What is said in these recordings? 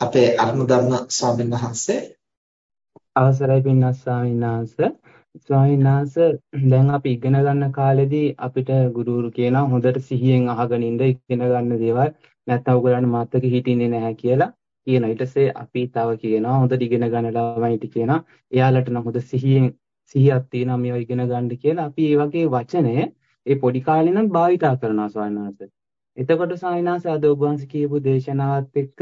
අපේ අරුණධර්ම ස්වාමීන් වහන්සේ අවසරයි පින්වත් ස්වාමීන් වහන්සේ ස්වාමීන් වහන්සේ දැන් අපි ඉගෙන ගන්න කාලෙදී අපිට ගුරුවරු කියනවා හොඳට සිහියෙන් අහගෙන ඉන්න ඉගෙන ගන්න දේවල් නැත්නම් ඔයගලන්ට මතක හිටින්නේ නැහැ කියලා කියනවා. ඊට පස්සේ අපි තව කියනවා හොඳට ඉගෙන ගන්න ළමයිට කියනවා එයාලට නම් හොඳ සිහියෙන් සිහියක් තියෙනවා මේවා ඉගෙන ගන්න කියලා අපි මේ වගේ වචනය ඒ පොඩි කාලේ නම් භාවිතා කරනවා ස්වාමීන් වහන්සේ. එතකොට ස්වාමීන් වහන්සේ අද ඔබ වහන්සේ කියපු දේශනාවත් එක්ක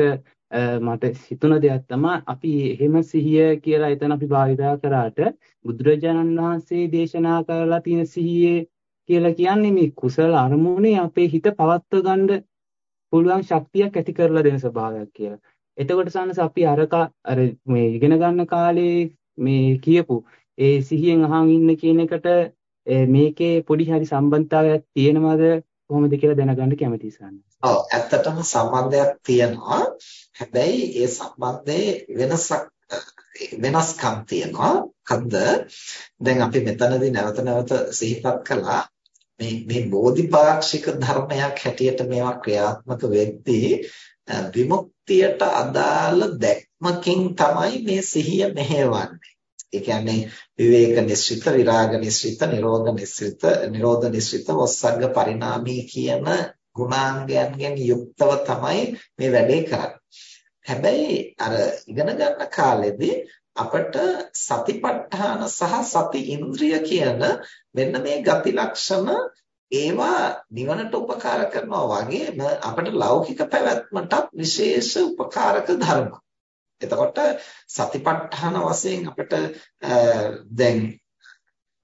මට හිතුණ දෙයක් තමයි අපි එහෙම සිහිය කියලා එතන අපි භාවිතා කරාට බුදුරජාණන් වහන්සේ දේශනා කරලා තියෙන සිහියේ කියලා කියන්නේ මේ කුසල අරමුණේ අපේ හිත පවත්ව ගන්න පුළුවන් ශක්තියක් ඇති කරලා දෙන ස්වභාවයක් කියලා. එතකොට සන්නස අපි අරක අර මේ ඉගෙන ගන්න කාලේ මේ කියපු ඒ සිහියෙන් අහන් ඉන්න කියන එකට මේකේ පොඩි හරි සම්බන්ධතාවයක් තියෙනවද කොහොමද කියලා දැනගන්න කැමතියි සන්නස. ඔව් ඇත්තටම සම්බන්ධයක් තියෙනවා. හැබැයි ඒ සම්බන්ධයේ වෙනසක් වෙනස්කම් තියෙනවා. මොකද්ද? දැන් අපි මෙතනදී නැවත නැවත සිහිපත් කළා මේ මේ බෝධිපාක්ෂික ධර්මයක් හැටියට මේවා ක්‍රියාත්මක වෙද්දී විමුක්තියට අදාළ දැක්මකින් තමයි මේ සිහිය මෙහෙවන්නේ. ඒ කියන්නේ විවේක නිස්සිත, විරාග නිස්සිත, නිරෝධ නිස්සිත, නිරෝධ නිස්සිත, වස්සග්ග පරිණාමී කියන ගුණාංගයන්ගෙන් යුක්තව තමයි මේ වැඩේ කරන්නේ. හැබැයි අර ඉගෙන ගන්න කාලෙදී අපට සතිපට්ඨාන සහ සති ඉන්ද්‍රිය කියන මෙන්න මේ ගති ලක්ෂණ ඒවා නිවනට උපකාර කරනවා වගේම අපට ලෞකික පැවැත්මටත් විශේෂ උපකාරක ධර්ම. එතකොට සතිපට්ඨාන වශයෙන් අපිට දැන්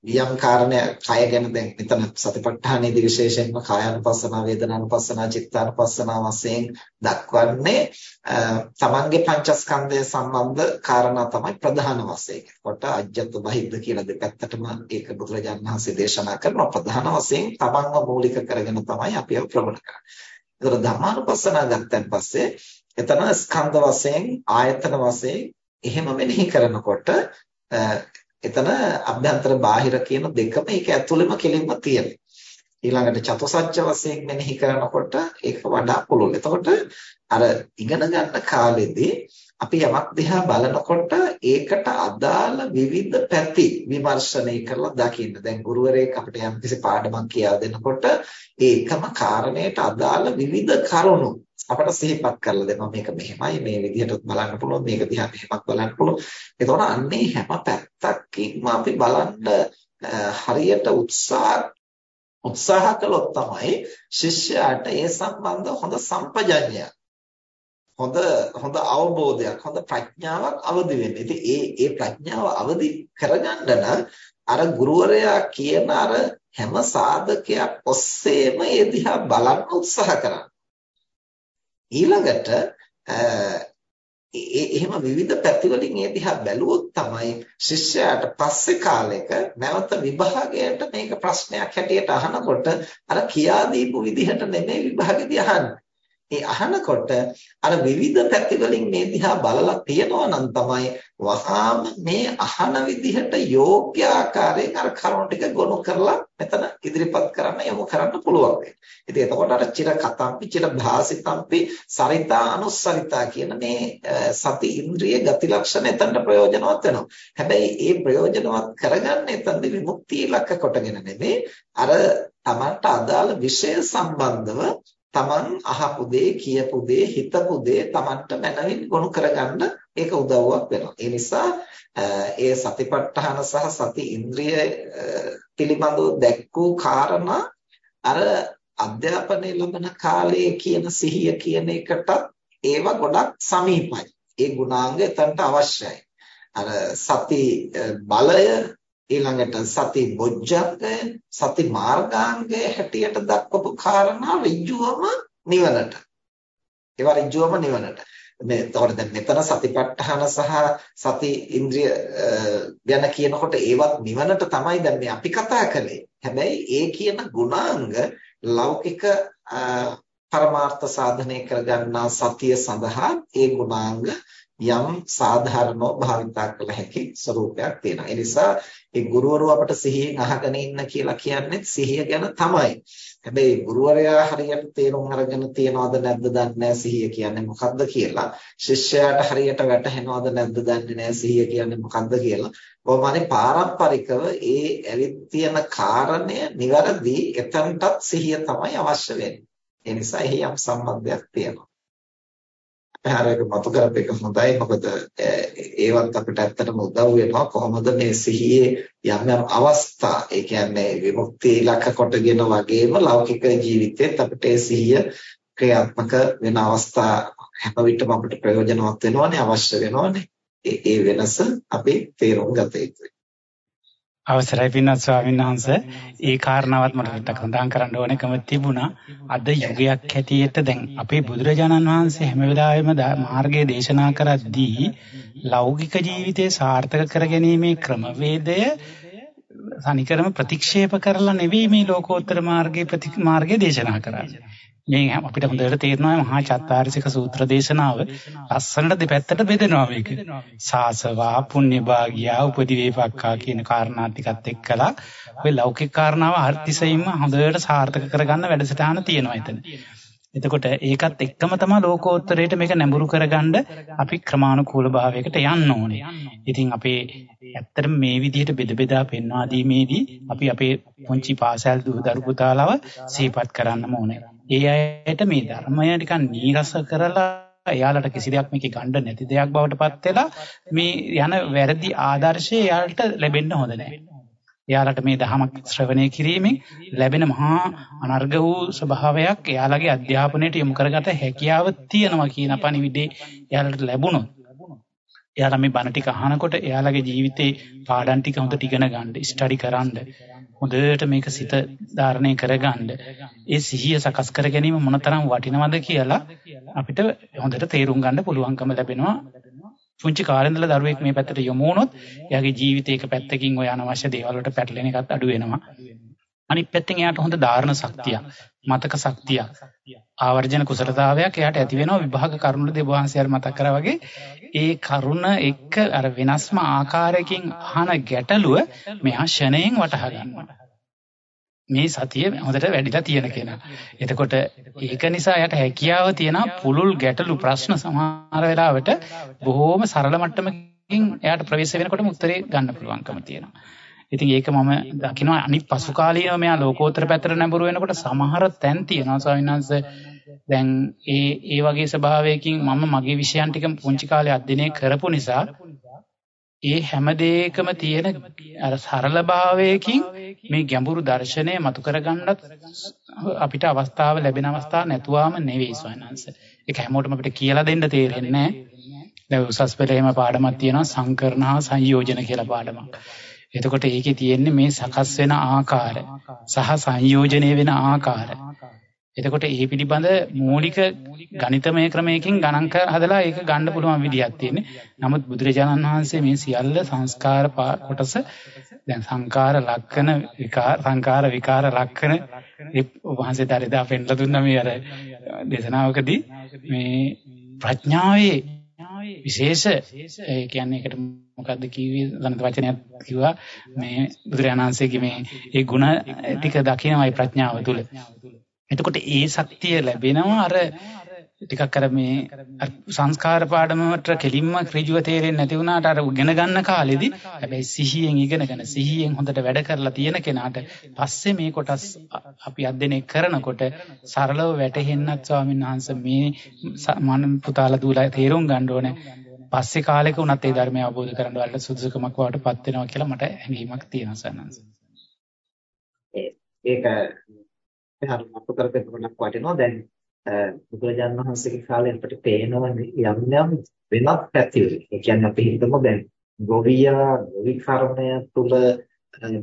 යම් කාරණයක් කය ගැන දැන් මෙතන සතිපට්ඨානයේදී විශේෂයෙන්ම කායानुපස්සනා වේදනානුපස්සනා චිත්තානුපස්සනා වශයෙන් දක්වන්නේ තමන්ගේ පංචස්කන්ධය සම්බන්ධ කාරණා තමයි ප්‍රධාන වශයෙන්. කොට අජ්ජත් බහිද්ද කියලා දෙපැත්තටම ඒක බුදුරජාණන් වහන්සේ දේශනා කරනවා ප්‍රධාන වශයෙන් තමන්ව මූලික කරගෙන තමයි අපි ඒක ප්‍රගුණ කරන්නේ. ඒතර ධර්මානුපස්සනා ගත්තන් පස්සේ එතන ස්කන්ධ වශයෙන් ආයතන වශයෙන් එහෙම මෙනෙහි කරනකොට එතන අභ්‍යන්තර බාහිර කියන දෙකම ඒක ඇතුළෙම කෙලින්ම තියෙනවා. ඊළඟට චතුසත්‍ය වශයෙන් මෙනෙහි කරනකොට ඒක වඩා පුළුල්. එතකොට අර ඉගෙන ගන්න කාලෙදී අපි යමක් දිහා බලනකොට ඒකට අදාළ විවිධ පැති විමර්ශනය කරලා දකින්න. දැන් ගුරුවරයෙක් අපිට යම්කිසි පාඩමක් කියලා දෙනකොට ඒ එකම කාරණයට අදාළ විවිධ කරුණු අපට සිහිපත් කරලා දෙනවා මේක මෙහෙමයි මේ විදිහට බලන්න පුළුවන් මේක දිහා මෙහෙමත් බලන්න පුළුවන් එතකොට අන්නේ හැම පැත්තකින්ම අපි බලන්න හරියට උත්සාහ උත්සාහ කළොත් තමයි ශිෂ්‍යයාට ඒ සම්බන්ධ හොඳ සම්පජඤ්ඤයක් හොඳ හොඳ අවබෝධයක් හොඳ ප්‍රඥාවක් අවදි වෙන්නේ. ඉතින් ඒ ඒ ප්‍රඥාව අවදි කරගන්න නම් අර ගුරුවරයා කියන අර හැම සාධකයක් ඔස්සේම ඒ දිහා බලන්න උත්සාහ කරන්න. ඊළඟට එහෙම විවිධ පැතිවලින් ඒ දිහා බැලුවොත් තමයි ශිෂ්‍යයාට පස්සේ කාලෙක නැවත විභාගයට මේක ප්‍රශ්නයක් හැටියට අහනකොට අර කියා දීපු විදිහට නෙමෙයි විභාගෙදී අහන්නේ. ඒ අහනකොට අර විවිධ පැතිවලින් මේ දිහා බලලා තියනවා නම් තමයි වහාම මේ අහන විදිහට යෝග්‍ය ආකාරයෙන් අර කරුණු ටික ගොනු කරලා මෙතන ඉදිරිපත් කරන්න යොමු කරන්න පුළුවන් වෙන්නේ. ඉතින් එතකොට අර චිර කතම්පි චිර භාසිතම්පි සරිතා අනුස්සරිතා කියන මේ සති ඉන්ද්‍රිය ගති ලක්ෂණ එතනට ප්‍රයෝජනවත් වෙනවා. හැබැයි ඒ ප්‍රයෝජනවත් කරගන්න එතනදී විමුක්තිය ඉලක්ක කොටගෙන නෙමෙයි අර තමන්ට අදාළ විෂය සම්බන්ධව තමන් අහපු දේ කියපු දේ හිතපු දේ තමන්ට මනවින් ගොනු කරගන්න ඒක උදව්වක් වෙනවා. ඒ නිසා ඒ සතිපට්ඨාන සහ සති ඉන්ද්‍රිය පිළිබඳව දැක්වූ කාරණා අර අධ්‍යාපනය ලබන කාලයේ කියන සිහිය කියන එකට ඒවා ගොඩක් සමීපයි. ඒ ගුණාංග එතනට අවශ්‍යයි. අර සති බලය ඊළඟට සති බොජ්ජංගය සති මාර්ගාංගය හැටියට දක්වපු කාරණා ඍජුවම නිවනට. ඒවා ඍජුවම නිවනට. මේ එතකොට දැන් මෙතන සතිපට්ඨාන සහ සති ඉන්ද්‍රිය ගැන කියනකොට ඒවත් නිවනට තමයි දැන් මේ අපි කතා කළේ. හැබැයි ඒ කියන ගුණාංග ලෞකික පරමාර්ථ සාධනය කරගන්නා සතිය සඳහා ඒ ගුණාංග යම් සාධාරණව භාවිතා කළ හැකි ස්වરૂපයක් තියෙනවා. ඒ නිසා ඒ ගුරුවරු අපට සිහියෙන් අහගෙන ඉන්න කියලා කියන්නේ සිහිය ගැන තමයි. හැබැයි ගුරුවරයා හරියට තේරුම් අරගෙන තියනවද නැද්ද දන්නේ නැහැ සිහිය කියන්නේ මොකද්ද කියලා. ශිෂ්‍යයාට හරියට වැටහෙනවද නැද්ද දන්නේ නැහැ සිහිය කියන්නේ මොකද්ද කියලා. කොහොමද පාරම්පරිකව ඒ ඇවිත් තියෙන කාරණය નિවරදි එතනටත් සිහිය තමයි අවශ්‍ය වෙන්නේ. ඒ නිසා එහි යම් සම්බන්ධයක් තියෙනවා. පැහැරයක මතු කරපේක හොඳයි. මොකද ඒවත් අපිට ඇත්තටම උදව් වෙනවා. කොහොමද මේ සිහියේ යම් යම් අවස්ථා ඒ කියන්නේ විමුක්තිය ඉලක්ක කොටගෙන වගේම ලෞකික ජීවිතේත් අපිට ඒ සිහිය ක්‍රියාත්මක වෙන අවස්ථා හැම විටම අපිට ප්‍රයෝජනවත් වෙනවනේ අවශ්‍ය වෙනවනේ. ඒ වෙනස අපි තේරුම් ගත යුතුයි. අවසරයි පින්වත් ස්වාමීන් වහන්සේ. ඒ කාරණාවත් මට ටිකක් සඳහන් කරන්න ඕනකම තිබුණා. අද යුගයක් හැටියට දැන් අපේ බුදුරජාණන් වහන්සේ හැම වෙලාවෙම මාර්ගය දේශනා කරද්දී ලෞකික ජීවිතය සාර්ථක කරගැනීමේ ක්‍රමවේදය සනිකරම ප්‍රතික්ෂේප කරලා නෙවෙයි මේ ලෝකෝත්තර මාර්ගයේ මාර්ගය දේශනා කරන්නේ. මේ අපිට හොඳට තේරෙනවා මහා චත්තාරිසික සූත්‍ර දේශනාව ලස්සනට දෙපැත්තට බෙදෙනවා මේක. සාසවා පුණ්‍ය භාගියා උපදිවේපක්ඛා කියන කාරණා ටිකත් එක්කලා ඔය ලෞකික කාරණාව අර්ථිසයින්ම හොඳට සාර්ථක කරගන්න වැඩසටහන තියෙනවා එතන. එතකොට ඒකත් එක්කම තමයි ලෝකෝත්තරයට මේක නැඹුරු කරගන්න අපි ක්‍රමානුකූල භාවයකට යන්න ඕනේ. ඉතින් අපේ ඇත්තටම මේ විදිහට බෙද බෙදා පෙන්වා දීමේදී අපි අපේ පුංචි පාසල් දූ දරු පුතාලව සිහිපත් කරන්නම ඕනේ. ඒ අයට මේ ධර්මය නිකන් නීරස කරලා එයාලට කිසි දෙයක් මේකේ ගන්න නැති දෙයක් බවට පත් වෙලා මේ යන වැරදි ආදර්ශය එයාලට ලැබෙන්න හොඳ නැහැ. එයාලට මේ දහමක් ශ්‍රවණය කිරීමෙන් ලැබෙන මහා අනර්ග වූ ස්වභාවයක් එයාලගේ අධ්‍යාපනයට යොමු කරගත හැකියාව තියෙනවා කියන පණිවිඩේ එයාලට ලැබුණොත් එයාලා මේ බණ ටික අහනකොට එයාලගේ ජීවිතේ පාඩම් ටික හොඳට ඉගෙන ගන්න, ස්ටඩි කරන්න, හොඳට මේක සිත ධාරණය කරගන්න. ඒ සිහිය සකස් කර ගැනීම මොනතරම් වටිනවද කියලා අපිට හොඳට තේරුම් ගන්න පුළුවන්කම ලැබෙනවා. පුංචි කාලේ ඉඳලා දරුවෙක් මේ පැත්තට යොමු වුණොත් එයාගේ ජීවිතේක පැත්තකින් ඔය අනවශ්‍ය දේවල් වලට පැටලෙන එකත් අඩු වෙනවා. අනිත් පැත්තෙන් එයාට හොඳ ධාරණ ශක්තියක් මතක ශක්තියක් ආවර්ජන කුසලතාවයක් එයාට ඇති වෙනවා විභාග කරුණු දෙව වහන්සේ මතක් කරා වගේ ඒ කරුණ එක්ක අර වෙනස්ම ආකාරයකින් අහන ගැටලුව මෙහා ෂණයෙන් වටහා ගන්නවා. මේ සතිය හොඳට වැඩිලා තියෙන කෙනා. එතකොට ඒක නිසා යට හැකියාව තියෙන පුළුල් ගැටලු ප්‍රශ්න සමහර වෙලාවට බොහෝම සරල මට්ටමකින් එයාට ප්‍රවේශ වෙනකොටම උත්තරේ ගන්න පුළුවන්කම තියෙනවා. ඉතින් ඒක මම දකිනවා අනිත් පසු කාලීනව මෙයා ලෝකෝත්තර පැත්තට නැඹුරු වෙනකොට සමහර තැන් තියෙනවා ස්වාමීන් වහන්සේ දැන් ඒ ඒ වගේ ස්වභාවයකින් මම මගේ විෂයන් ටික පුංචි කාලේ අධ්‍යයනය කරපු නිසා ඒ හැම දෙයකම තියෙන අර සරල භාවයකින් මේ ගැඹුරු දර්ශනය මතු කරගන්නත් අපිට අවස්ථාව ලැබෙන අවස්ථා නැතුවම නෙවෙයි ස්වයන්ංශ. ඒක හැමෝටම අපිට කියලා දෙන්න තේරෙන්නේ නැහැ. දැන් උසස් පෙළේම පාඩමක් තියෙනවා සංකරණ හා සංයෝජන කියලා පාඩමක්. එතකොට ඒකේ තියෙන්නේ මේ සකස් වෙන ආකාර සහ සංයෝජනය වෙන ආකාර. එතකොට ඒ පිළිබඳ මූලික ගණිතමය ක්‍රමයකින් ගණන් හදලා ඒක ගන්න පුළුවන් විදියක් තියෙන්නේ. නමුත් බුදුරජාණන් වහන්සේ මේ සියල්ල සංස්කාර කොටස දැන් සංකාර ලක්කන විකාර සංකාර විකාර ලක්කන ඒ වහන්සේ දරිදා පෙන්ලා දුන්නා මේ අර දේශනාවකදී මේ ප්‍රඥාවේ විශේෂ ඒ කියන්නේ ඒකට මොකද්ද කිව්වේ ධනත වචනයක් කිව්වා මේ බුදුරජාණන් වහන්සේගේ මේ ඒ ಗುಣ ටික දකිනවයි ප්‍රඥාව තුල. එතකොට ඒ ශක්තිය ලැබෙනවා අර ටිකක් අර මේ සංස්කාර පාඩමකට කෙලින්ම ඍජුව තේරෙන්නේ නැති වුණාට අර ඉගෙන ගන්න කාලෙදි හැබැයි සිහියෙන් ඉගෙනගෙන සිහියෙන් හොඳට වැඩ කරලා තියෙන කෙනාට පස්සේ මේ කොටස් අපි අධ්‍යයනය කරනකොට සරලව වැටහෙන්නත් ස්වාමීන් වහන්සේ මේ මන පුතාලා දූලා තේරුම් ගන්න ඕනේ පස්සේ කාලෙක උනත් ඒ ධර්මය අවබෝධ කරගන්න වලට සුදුසුකමක් වඩටපත් වෙනවා කියලා මට හැඟීමක් තියෙනවා සන්නංශ. ඒක හරි මතු කරපෙන්නක් වටිනවා දැන් බුදුරජාණන් වහන්සේගේ කාලේ අපිට පේනවා යම් යම් වෙනත් පැතිවල. ඒ කියන්නේ අපි හිතමු දැන් ගොවියා ගොවි කර්මය තුල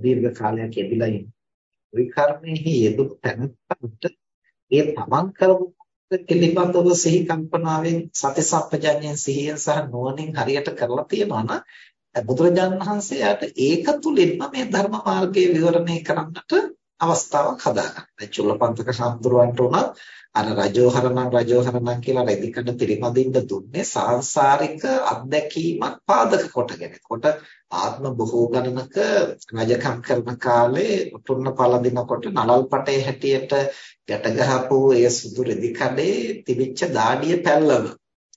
දීර්ඝ කාලයක් යෙදিলা ඉන්නේ. ගොවි කර්මයේ යෙදුණු තැනට ඒ තමන් කරපු පිළිබඳව සිහි කම්පනාවෙන් සති සම්පජඤ්ඤයෙන් සිහියෙන් සහ නුවණින් හරියට කරලා තියෙනවා නම් බුදුරජාණන් වහන්සේ යාට ඒක තුලින්ම මේ ධර්ම මාර්ගයේ විවරණය කරන්නට අවස්ථාවක් හදාගන්න. දැන් චුල්ලපන්තක සම්තුරුවන්ට උනත් අර රජෝහරණම් රජෝහරණම් කියලා රෙදිකඩ පිරිමදින්න දුන්නේ සාංශාරික අත්දැකීමක් පාදක කොටගෙන. කොට ආත්ම බොහෝ ගණනක රජකම් කරන කාලේ උතුන්න පළඳිනකොට නලල් පටේ හැටියට ගැට ගහපු ඒ සුදු රෙදිකඩේ තිබිච්ච දාඩිය පැල්ලම.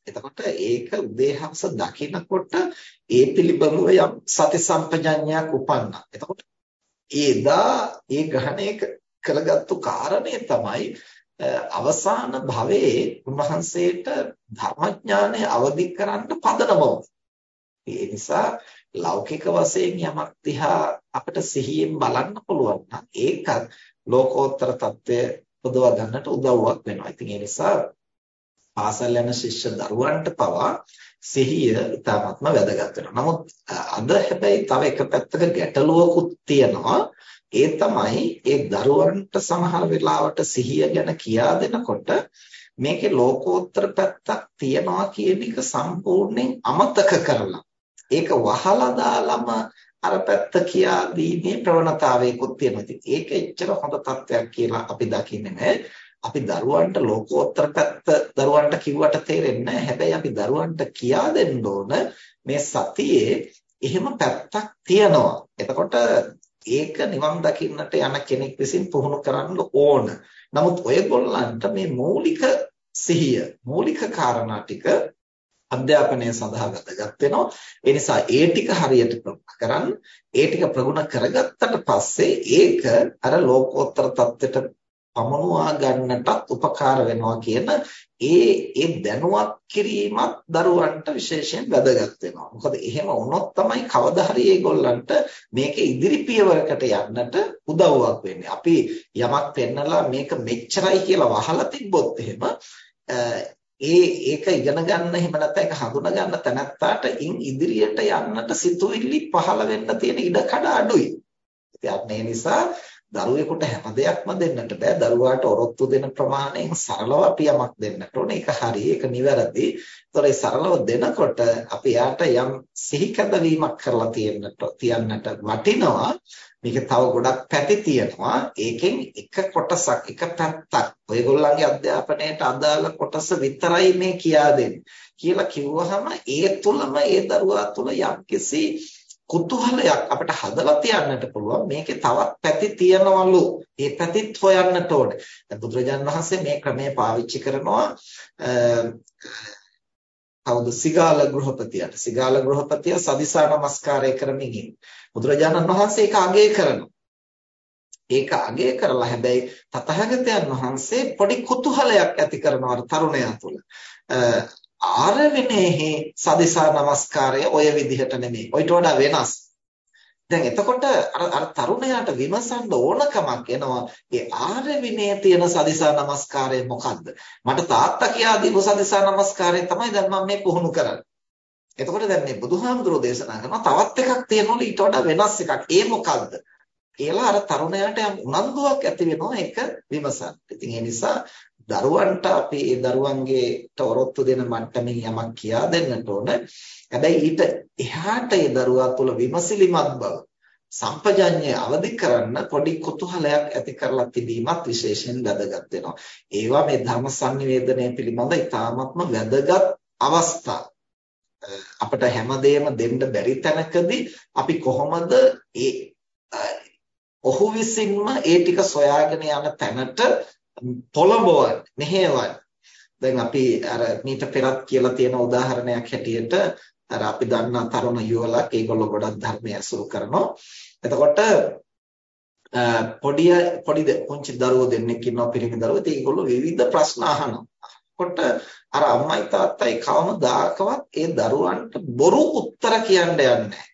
එතකොට ඒක උදේහවස දකිනකොට ඒ පිළිබඳව යම් සති සම්පජඤ්ඤයක් උපන්නා. එතකොට ඒදා ඒ ග්‍රහණය කරගත්තු කාරණේ තමයි අවසාන භවයේ උන්වහන්සේට ධර්මඥානය අවදි කරන්න පදනම ඒ නිසා ලෞකික වශයෙන් යමක් දිහා අපිට සිහියෙන් බලන්න පුළුවන් නම් ඒකත් ලෝකෝත්තර தත්ත්වය උදව ගන්නට උදව්වක් වෙනවා. ඉතින් ඒ නිසා පාසල් යන ශිෂ්‍ය දරුවන්ට පවා සිහිය ඉතාමත්ම වැදගත් වෙනවා. නමුත් අද හැබැයි තව එක පැත්තක ගැටලුවකුත් තියෙනවා. ඒ තමයි ඒ දරුවන්ට සමහර වෙලාවට සිහිය ගැන කියා දෙනකොට මේකේ ලෝකෝත්තර පැත්තක් තියනවා කියන එක සම්පූර්ණයෙන් අමතක කරලා ඒක වහලා දාලම අර පැත්ත කියා දීමේ ප්‍රවණතාවයකුත් තියෙනවා. ඉතින් ඒක එච්චර හොඳ තත්ත්වයක් කියලා අපි දකින්නේ නැහැ. අපි දරුවන්ට ලෝකෝත්තර පැත්ත දරුවන්ට කිව්වට තේරෙන්නේ නැහැ. හැබැයි අපි දරුවන්ට කියා දෙන්න ඕන මේ සතියේ එහෙම පැත්තක් තියෙනවා. එතකොට ඒක නිවන් දකින්නට යන කෙනෙක් විසින් පුහුණු කරන්න ඕන. නමුත් ඔයගොල්ලන්ට මේ මූලික සිහිය, මූලික කාරණා ටික අධ්‍යාපනය සඳහා වැදගත් වෙනවා. ඒ නිසා ඒ ටික හරියට ප්‍රගුණ කරන්න. ඒ ටික ප්‍රගුණ කරගත්තට පස්සේ ඒක අර ලෝකෝත්තර தත්වෙට පමනුවා ගන්නටත් උපකාර වෙනවා කියන ඒ ඒ දැනුවත් කිරීමත් දරුවන්ට විශේෂයෙන් වැදගත් වෙනවා. මොකද එහෙම වුණොත් තමයි කවදා හරි ඒගොල්ලන්ට මේක ඉදිරි පියවරකට යන්නට උදව්වක් වෙන්නේ. අපි යමක් පෙන්නලා මේක මෙච්චරයි කියලා වහලා තිබ්බොත් එහෙම ඒ ඒක ඉගෙන ගන්න එහෙම නැත්නම් ඒක හඳුනා ගන්න තැනත්තාට ඉන් ඉදිරියට යන්නට සිතුවිලි පහළ වෙන්න තියෙන ඉඩ කඩ අඩුයි. ඉතින් ඒ නිසා දරුවෙකුට හැම දෙයක්ම දෙන්නට බෑ. දරුවාට ඔරොත්තු දෙන ප්‍රමාණයෙන් සරලව අපි යමක් දෙන්නට ඕනේ. ඒක හරි, ඒක නිවැරදි. ඒතොර ඒ සරලව දෙනකොට අපි යාට යම් සිහි කැදවීමක් කරලා තියන්නට තියන්නට වටිනවා. මේක තව ගොඩක් පැති තියෙනවා. ඒකෙන් එක කොටසක්, එක පැත්තක් ඔයගොල්ලන්ගේ අධ්‍යාපනයට අදාළ කොටස විතරයි මේ කියා දෙන්නේ. කියලා කිව්වහම ඒ තුලම ඒ දරුවා තුල යම්කිසි කුතුහලයක් අපිට හදලා තියන්නට පුළුවන්. මේකේ තවත් පැති තියනවලු. ඒ පැතිත් හොයන්නට ඕනේ. දැන් බුදුරජාණන් වහන්සේ මේ ක්‍රමය පාවිච්චි කරනවා කවුද? සිගාල ගෘහපතියට. සිගාල ගෘහපතිය සදිසා නමස්කාරය කරමින් ඉන්නේ. බුදුරජාණන් වහන්සේ ඒක අගය කරනවා. ඒක අගය කරලා හැබැයි තථාගතයන් වහන්සේ පොඩි කුතුහලයක් ඇති කරනවා තරුණයා තුළ. ආරවිනේහි සදිසා නමස්කාරය ඔය විදිහට නෙමෙයි. ඔයිට වඩා වෙනස්. දැන් එතකොට අර අර තරුණයාට විමසන්න ඕනකමක් එනවා. ඒ ආරවිනේ තියෙන සදිසා නමස්කාරය මොකද්ද? මට තාත්තා කියා දීපු සදිසා නමස්කාරය තමයි දැන් මම මේ පුහුණු කරන්නේ. එතකොට දැන් මේ බුදුහාමුදුරෝ දේශනා කරනවා තවත් එකක් තියෙනවලු ඊට වඩා වෙනස් එකක්. ඒ මොකද්ද? කියලා අර තරුණයාට යම් උනන්දුවක් ඇති වෙනවා ඒක විමසන්න. ඉතින් ඒ නිසා දරුවන්ට අපි ඒ දරුවන්ගේ තොරොත්තු දෙන මට්ටමින් යමක් කියා දෙන්නට ඕන. හැබැයි ඊට එහාට ඒ දරුවා තුළ විමසිලිමත් බව සම්පජඤ්ඤය අවදි කරන්න පොඩි කුතුහලයක් ඇති කරලා තිබීමත් විශේෂයෙන් වැදගත් වෙනවා. ඒවා මේ ධර්ම sannivedanaya පිළිබඳ ඉතාමත්ම වැදගත් අවස්ථා. අපිට හැමදේම දෙන්න බැරි තැනකදී අපි කොහොමද ඒ ඔහු විසින්ම ඒ ටික සොයාගෙන යන තැනට පොළඹවන්න මෙහෙවන්න දැන් අපි අර මීට පෙරත් කියලා තියෙන උදාහරණයක් හැටියට අර අපි දන්නා තරුණ යුවලක් ඒගොල්ලෝ ගොඩක් ධර්මය අසුරු කරනවා. එතකොට පොඩි පොඩි පුංචි දරුවෝ දෙන්නෙක් ඉන්නවා පිරිමි දරුවෝ. ඉතින් ඒගොල්ලෝ විවිධ ප්‍රශ්න අහනවා. කොට අර අම්මයි තාත්තයි කවමදාකවත් ඒ දරුවන්ට බොරු උත්තර කියන්න යන්නේ නැහැ.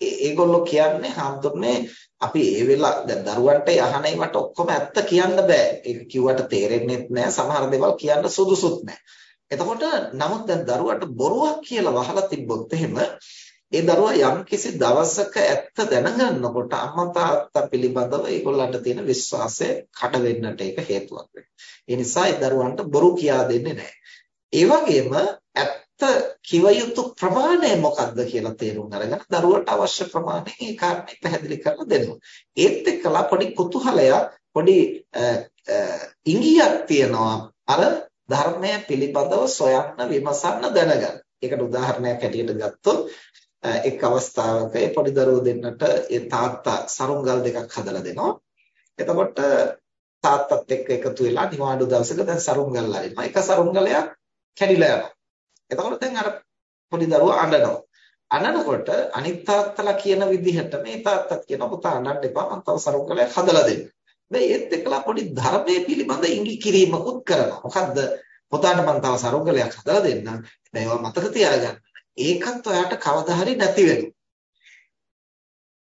ඒගොල්ලෝ කියන්නේ හාමුදුරනේ අපි ඒ වෙලාව දැන් දරුවන්ට අහන ඒවට ඔක්කොම ඇත්ත කියන්න බෑ. ඒක කිව්වට තේරෙන්නේ නැහැ. සමහර දේවල් කියන්න සුදුසුත් නැහැ. එතකොට නමුත් දැන් දරුවට බොරුවක් කියලා වහලා තිබ්බොත් එහෙම ඒ දරුවා යම්කිසි දවසක ඇත්ත දැනගන්නකොට අම්මා තාත්තා පිළිබඳව ඒගොල්ලන්ට තියෙන විශ්වාසය කඩ වෙන්නට ඒක හේතුවක් වෙනවා. ඒ නිසා ඒ දරුවන්ට බොරු කියා දෙන්නේ නැහැ. ඒ වගේම ඇත්ත කිව යුතු ප්‍රමාණය මොකක්ද කියලා තේරුම් අරගෙන දරුවට අවශ්‍ය ප්‍රමාණය ඒ කාරණේ පැහැදිලි කරලා දෙනවා. ඒත් එක්කලා පොඩි කුතුහලයක් පොඩි ඉඟියක් තියෙනවා අර ධර්මය පිළිබඳව සොයන්න විමසන්න දැනගන්න. ඒකට උදාහරණයක් හැටියට ගත්තොත් එක් අවස්ථාවක ඒ පොඩි දරුවෝ දෙන්නට ඒ තාත්තා සරුංගල් දෙකක් හදලා දෙනවා. එතකොට තාත්තත් එක්ක එකතු වෙලා නිවාඩු දවසක දැන් සරුංගල් අරිනවා. එක සරුංගලයක් කැඩිලා යනවා. එතකොට දැන් අර පොඩි දරුවා අඬනවා. අඬනකොට අනිත් තාත්තලා කියන විදිහට මේ තාත්තත් කියන පුතා අඬන්න එපා මම තව සරුංගලයක් හදලා දෙන්න. මේ ඒත් එක්කලා පොඩි ධර්මයේ පිළිබඳ ඉඟි කිරීමකුත් කරනවා. මොකද්ද? පුතාට මම තව සරුංගලයක් හදලා දෙන්නම්. හැබැයි ඒවා මතක තියාගන්න. ඒකත් ඔයාට කවදා හරි නැති වෙනවා.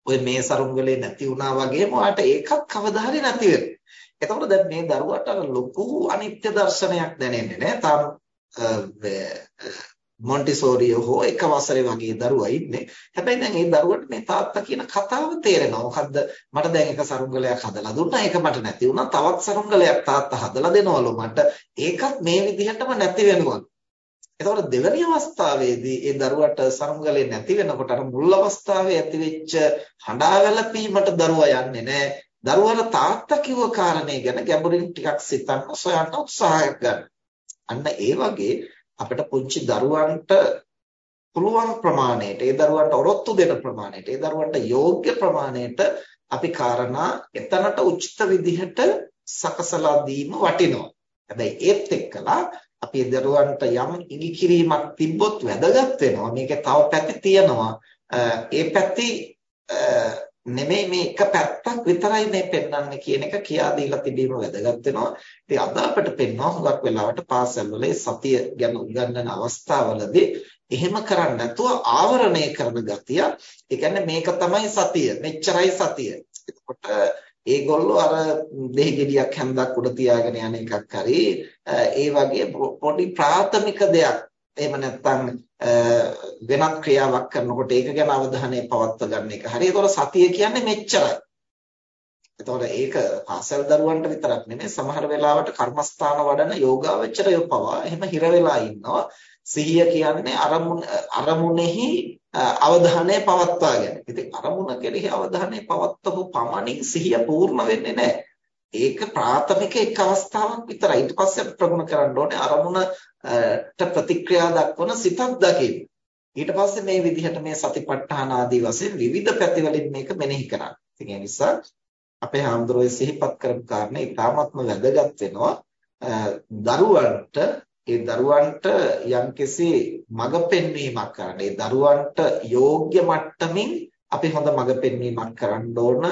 ඔය මේ සරුංගලේ නැති වුණා වගේම ඔයාට ඒකත් කවදා හරි නැති වෙනවා. එතකොට දැන් මේ දරුවට අර ලොකු අනිත්‍ය දර්ශනයක් දැනෙන්නේ නෑ. තාම මොන්ටිසෝරියෝ හෝ එක වසරේ වගේ දරුවා ඉන්නේ. හැබැයි දැන් ඒ දරුවට මේ තාත්තා කියන කතාව තේරෙනවා. මොකද්ද? මට දැන් එක සරුංගලයක් හදලා දුන්නා. ඒක මට නැති වුණා. තවත් සරුංගලයක් තාත්තා හදලා දෙනවලු මට. ඒකත් මේ විදිහටම නැති වෙනවා. එතකොට දෙවැනි අවස්ථාවේදී ඒ දරුවට සරුංගලේ නැති වෙනකොට අර මුල් අවස්ථාවේ ඇතිවෙච්ච හඬා වැළපීමට දරුවා යන්නේ නැහැ. දරුවාට තාත්තා කිව්ව කාරණේ ගැන ගැඹුරින් ටිකක් සිතන්න සොයන්න උත්සාහයක් ගන්න. අන්න ඒ වගේ අපිට පුංචි දරුවන්ට පුළුවන් ප්‍රමාණයට ඒ දරුවන්ට ඔරොත්තු දෙන ප්‍රමාණයට ඒ දරුවන්ට යෝග්‍ය ප්‍රමාණයට අපි කාරණා එතනට උචිත විදිහට සකසලා දීම වටිනවා. හැබැයි ඒත් එක්කලා අපි දරුවන්ට යම් ඉඟි කිරීමක් තිබ්බොත් වැදගත් වෙනවා. මේකේ තව පැති තියෙනවා. ඒ පැති නෙමෙයි මේ එක පැත්තක් විතරයි මේ පෙන්වන්නේ කියන එක කියා දීලා තිබීම වැදගත් වෙනවා. ඉතින් අද අපිට පෙන්වනවා හුඟක් වෙලාවට පාසල් වල සතිය ගැන උගන්වන අවස්ථාවලදී එහෙම කරන්නේ නැතුව ආවරණය කරන ගතිය. ඒ කියන්නේ මේක තමයි සතිය. මෙච්චරයි සතිය. එතකොට ඒගොල්ලෝ අර දෙහි ගෙඩියක් හැන්දක් උඩ තියාගෙන යන එකක් හරි ඒ වගේ පොඩි ප්‍රාථමික දෙයක් එහෙම නැත්නම් වෙනත් ක්‍රියාවක් කරනකොට ඒක ගැන අවධානය පවත්වා ගන්න එක. හරි. ඒතකොට සතිය කියන්නේ මෙච්චරයි. එතකොට ඒක පාසල් දරුවන්ට විතරක් නෙමෙයි සමහර වෙලාවට කර්මස්ථාන වඩන යෝගාවචරය පවා එහෙම හිර වෙලා ඉන්නවා. සිහිය කියන්නේ අරමුණ අරමුණෙහි අවධානය පවත්වාගෙන. ඉතින් අරමුණ කෙරෙහි අවධානය පවත්වපු පමණින් සිහිය පූර්ණ වෙන්නේ නැහැ. ඒක ප්‍රාථමික එක් අවස්ථාවක් විතරයි. ඊට පස්සේ ප්‍රගුණ කරන්න ඕනේ අරමුණට ප්‍රතික්‍රියා දක්වන සිතක් දකින්න. ඊට පස්සේ මේ විදිහට මේ සතිපට්ඨාන ආදී වශයෙන් විවිධ පැතිවලින් මේක මෙනෙහි කරන්න. ඉතින් ඒ නිසා අපේ හාමුදුරුවෝ සිහිපත් කරපු කාරණේ ඉතාමත්ම වැදගත් වෙනවා. දරුවන්ට ඒ දරුවන්ට යම්කිසි මඟ පෙන්වීමක් කරන්න. ඒ දරුවන්ට යෝග්‍ය මට්ටමින් අපි හොඳ මඟ පෙන්වීමක් කරන්න ඕන.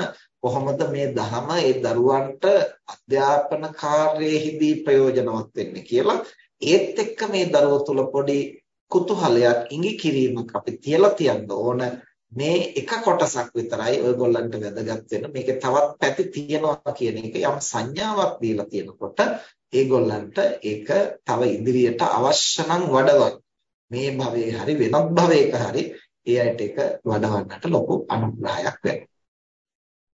කොහොමද මේ ධර්ම ඒ දරුවන්ට අධ්‍යාපන කාර්යයේදී ප්‍රයෝජනවත් වෙන්නේ කියලා? ඒත් එක්ක මේ දරුවෝ තුල පොඩි කුතුහලයක් ඉඟි කිරීමක් අපි තියලා තියන්න ඕන. මේ එක කොටසක් විතරයි ඔයගොල්ලන්ට වැදගත් වෙන. මේකේ තවත් පැති තියෙනවා කියන එක යම් සංඥාවක් දීලා තියෙනකොට ඒගොල්ලන්ට ඒක තව ඉදිරියට අවශ්‍ය නම් වඩවන්න මේ භවයේ හරි වෙනත් භවයක හරි ඒ අයට ඒක වඩවන්නට ලොකු අනුග්‍රහයක් වෙනවා.